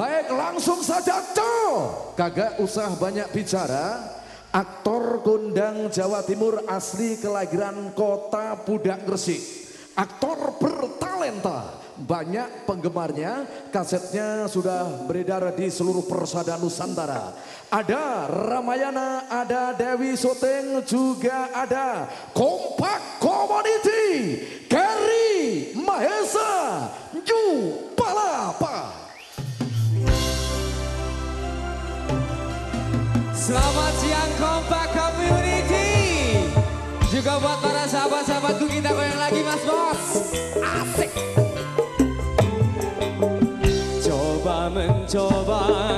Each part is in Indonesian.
Baik langsung saja tuh Kagak usah banyak bicara. Aktor kondang Jawa Timur asli kelahiran kota Pudak Gresik. Aktor bertalenta. Banyak penggemarnya. Kasetnya sudah beredar di seluruh persada Nusantara. Ada Ramayana ada Dewi Soteng juga ada Kompak Community juga buat para sahabat-sahabatku kita goyang lagi mas bos. Asik. Coba mencoba.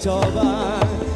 cho bạn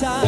time.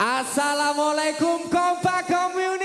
Assalamualaikum Kompak Community.